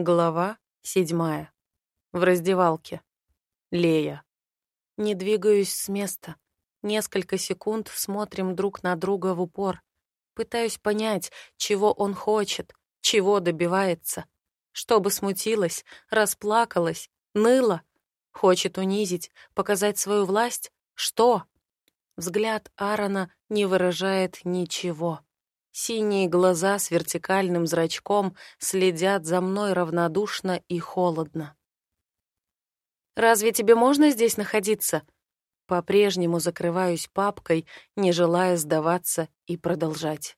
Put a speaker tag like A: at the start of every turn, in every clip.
A: Глава седьмая. В раздевалке. Лея. Не двигаюсь с места. Несколько секунд смотрим друг на друга в упор. Пытаюсь понять, чего он хочет, чего добивается. Чтобы смутилась, расплакалась, ныла. Хочет унизить, показать свою власть? Что? Взгляд Аарона не выражает ничего. Синие глаза с вертикальным зрачком следят за мной равнодушно и холодно. «Разве тебе можно здесь находиться?» По-прежнему закрываюсь папкой, не желая сдаваться и продолжать.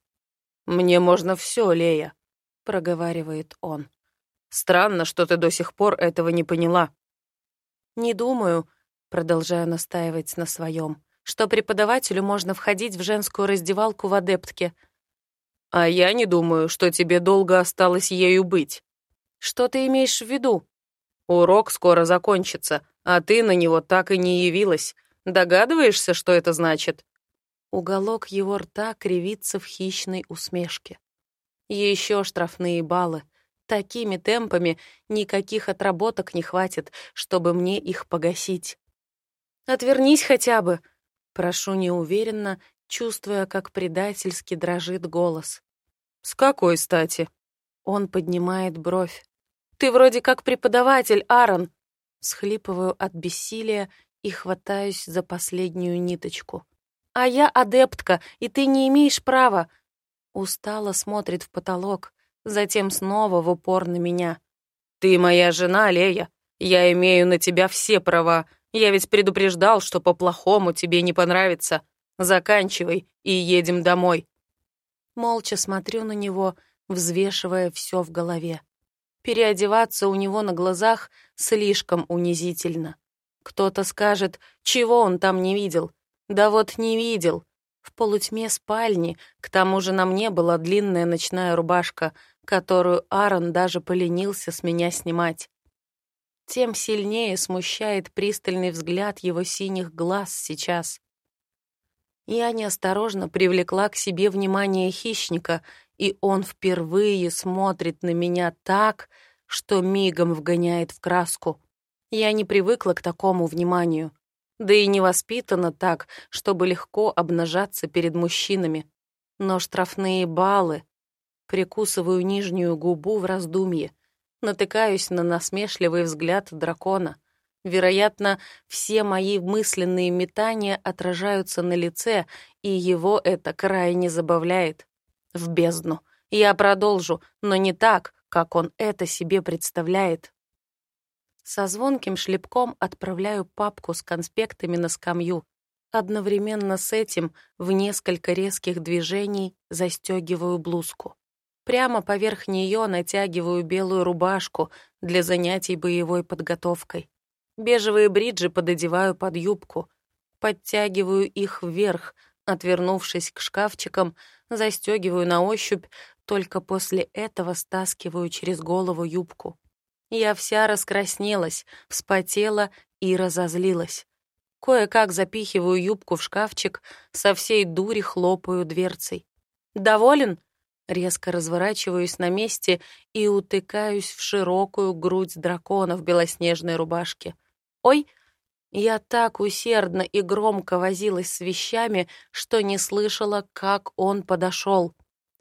A: «Мне можно все, Лея», — проговаривает он. «Странно, что ты до сих пор этого не поняла». «Не думаю», — продолжаю настаивать на своем, «что преподавателю можно входить в женскую раздевалку в адептке», — а я не думаю, что тебе долго осталось ею быть. Что ты имеешь в виду? Урок скоро закончится, а ты на него так и не явилась. Догадываешься, что это значит? Уголок его рта кривится в хищной усмешке. Еще штрафные баллы. Такими темпами никаких отработок не хватит, чтобы мне их погасить. Отвернись хотя бы. Прошу неуверенно, чувствуя, как предательски дрожит голос. «С какой стати?» Он поднимает бровь. «Ты вроде как преподаватель, Аарон!» Схлипываю от бессилия и хватаюсь за последнюю ниточку. «А я адептка, и ты не имеешь права!» Устало смотрит в потолок, затем снова в упор на меня. «Ты моя жена, Лея. Я имею на тебя все права. Я ведь предупреждал, что по-плохому тебе не понравится. Заканчивай и едем домой. Молча смотрю на него, взвешивая все в голове. Переодеваться у него на глазах слишком унизительно. Кто-то скажет, чего он там не видел. Да вот не видел. В полутьме спальни, к тому же на мне была длинная ночная рубашка, которую Аарон даже поленился с меня снимать. Тем сильнее смущает пристальный взгляд его синих глаз сейчас. Я неосторожно привлекла к себе внимание хищника, и он впервые смотрит на меня так, что мигом вгоняет в краску. Я не привыкла к такому вниманию, да и не воспитана так, чтобы легко обнажаться перед мужчинами. Но штрафные баллы... Прикусываю нижнюю губу в раздумье, натыкаюсь на насмешливый взгляд дракона — Вероятно, все мои мысленные метания отражаются на лице, и его это крайне забавляет. В бездну. Я продолжу, но не так, как он это себе представляет. Со звонким шлепком отправляю папку с конспектами на скамью. Одновременно с этим в несколько резких движений застегиваю блузку. Прямо поверх нее натягиваю белую рубашку для занятий боевой подготовкой. Бежевые бриджи пододеваю под юбку, подтягиваю их вверх, отвернувшись к шкафчикам, застегиваю на ощупь, только после этого стаскиваю через голову юбку. Я вся раскраснелась, вспотела и разозлилась. Кое-как запихиваю юбку в шкафчик, со всей дури хлопаю дверцей. «Доволен?» Резко разворачиваюсь на месте и утыкаюсь в широкую грудь дракона в белоснежной рубашке. «Ой!» Я так усердно и громко возилась с вещами, что не слышала, как он подошел.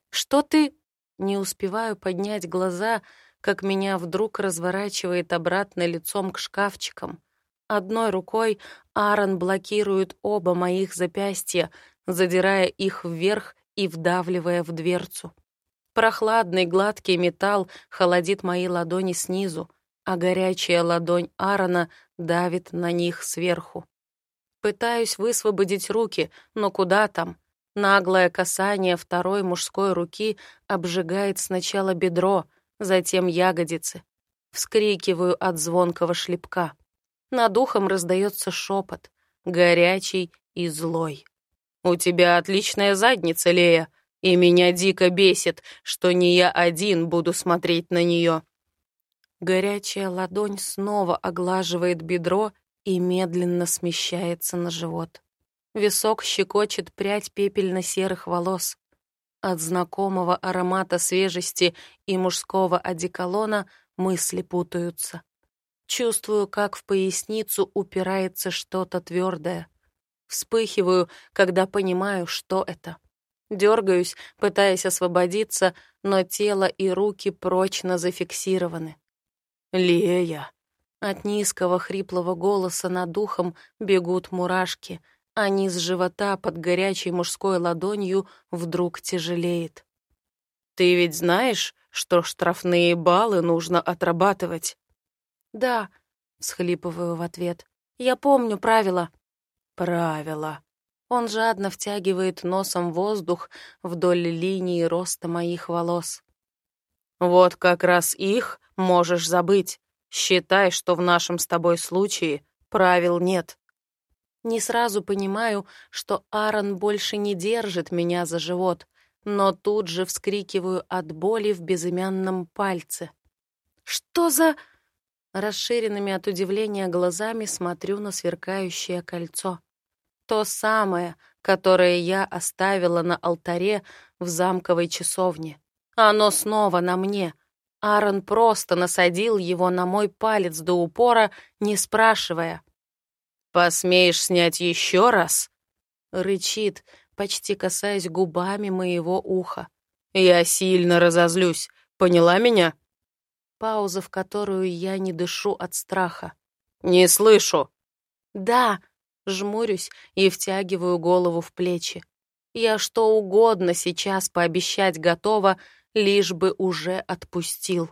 A: «Что ты...» Не успеваю поднять глаза, как меня вдруг разворачивает обратно лицом к шкафчикам. Одной рукой Аарон блокирует оба моих запястья, задирая их вверх и вдавливая в дверцу. Прохладный гладкий металл холодит мои ладони снизу, а горячая ладонь Аарона давит на них сверху. Пытаюсь высвободить руки, но куда там? Наглое касание второй мужской руки обжигает сначала бедро, затем ягодицы. Вскрикиваю от звонкого шлепка. Над ухом раздается шепот, горячий и злой. «У тебя отличная задница, Лея, и меня дико бесит, что не я один буду смотреть на нее. Горячая ладонь снова оглаживает бедро и медленно смещается на живот. Висок щекочет прядь пепельно-серых волос. От знакомого аромата свежести и мужского одеколона мысли путаются. Чувствую, как в поясницу упирается что-то твердое. Вспыхиваю, когда понимаю, что это. Дергаюсь, пытаясь освободиться, но тело и руки прочно зафиксированы. «Лея!» От низкого хриплого голоса над духом бегут мурашки, а низ живота под горячей мужской ладонью вдруг тяжелеет. «Ты ведь знаешь, что штрафные баллы нужно отрабатывать?» «Да», — схлипываю в ответ. «Я помню правила». «Правила». Он жадно втягивает носом воздух вдоль линии роста моих волос. «Вот как раз их можешь забыть. Считай, что в нашем с тобой случае правил нет. Не сразу понимаю, что Аарон больше не держит меня за живот, но тут же вскрикиваю от боли в безымянном пальце. «Что за...» Расширенными от удивления глазами смотрю на сверкающее кольцо. То самое, которое я оставила на алтаре в замковой часовне. Оно снова на мне — Аарон просто насадил его на мой палец до упора, не спрашивая. «Посмеешь снять еще раз?» Рычит, почти касаясь губами моего уха. «Я сильно разозлюсь. Поняла меня?» Пауза, в которую я не дышу от страха. «Не слышу!» «Да!» — жмурюсь и втягиваю голову в плечи. Я что угодно сейчас пообещать готова, лишь бы уже отпустил.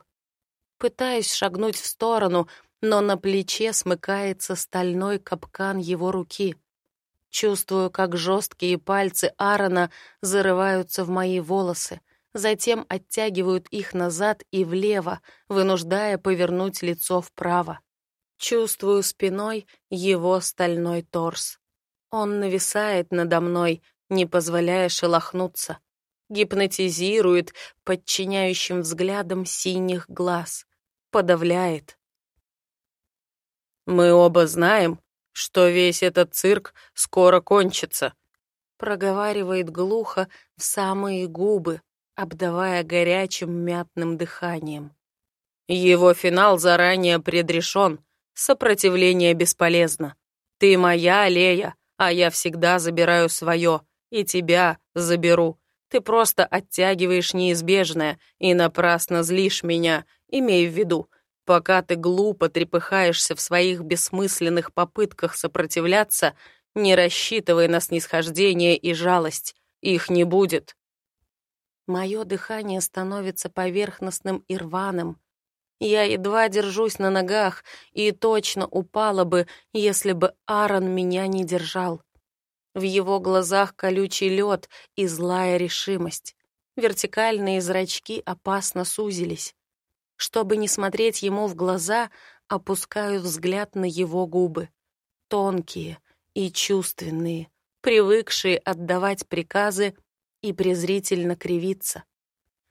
A: Пытаюсь шагнуть в сторону, но на плече смыкается стальной капкан его руки. Чувствую, как жесткие пальцы Аарона зарываются в мои волосы, затем оттягивают их назад и влево, вынуждая повернуть лицо вправо. Чувствую спиной его стальной торс. Он нависает надо мной, не позволяя шелохнуться гипнотизирует подчиняющим взглядом синих глаз, подавляет. «Мы оба знаем, что весь этот цирк скоро кончится», проговаривает глухо в самые губы, обдавая горячим мятным дыханием. «Его финал заранее предрешен, сопротивление бесполезно. Ты моя, Лея, а я всегда забираю свое, и тебя заберу. Ты просто оттягиваешь неизбежное и напрасно злишь меня, имей в виду. Пока ты глупо трепыхаешься в своих бессмысленных попытках сопротивляться, не рассчитывай на снисхождение и жалость. Их не будет. Мое дыхание становится поверхностным и рваным. Я едва держусь на ногах и точно упала бы, если бы Аарон меня не держал. В его глазах колючий лед и злая решимость. Вертикальные зрачки опасно сузились. Чтобы не смотреть ему в глаза, опускаю взгляд на его губы. Тонкие и чувственные, привыкшие отдавать приказы и презрительно кривиться.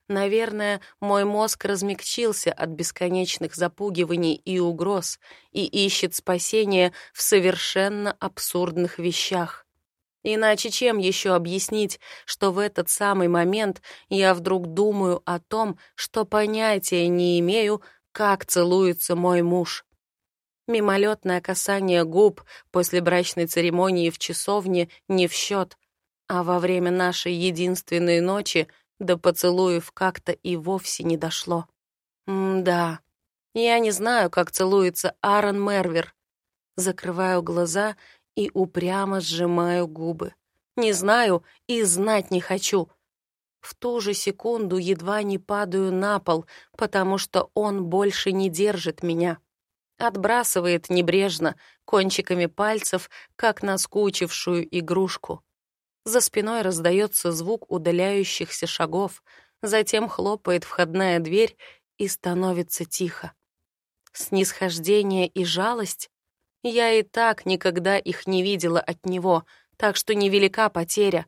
A: Наверное, мой мозг размягчился от бесконечных запугиваний и угроз и ищет спасения в совершенно абсурдных вещах. Иначе чем еще объяснить, что в этот самый момент я вдруг думаю о том, что понятия не имею, как целуется мой муж. Мимолетное касание губ после брачной церемонии в часовне не в счет, а во время нашей единственной ночи до поцелуев как-то и вовсе не дошло. М-да, я не знаю, как целуется Аарон Мервер. Закрываю глаза и упрямо сжимаю губы. Не знаю и знать не хочу. В ту же секунду едва не падаю на пол, потому что он больше не держит меня. Отбрасывает небрежно, кончиками пальцев, как наскучившую игрушку. За спиной раздается звук удаляющихся шагов, затем хлопает входная дверь и становится тихо. Снисхождение и жалость я и так никогда их не видела от него, так что невелика потеря.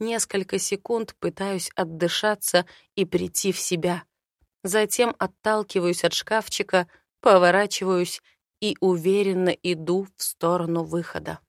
A: Несколько секунд пытаюсь отдышаться и прийти в себя. Затем отталкиваюсь от шкафчика, поворачиваюсь и уверенно иду в сторону выхода.